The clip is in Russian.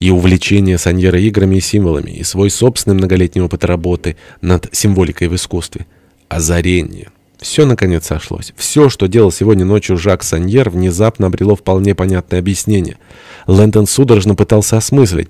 И увлечение Саньера играми и символами, и свой собственный многолетний опыт работы над символикой в искусстве. Озарение. Все, наконец, сошлось. Все, что делал сегодня ночью Жак Саньер, внезапно обрело вполне понятное объяснение. Лэндон судорожно пытался осмыслить,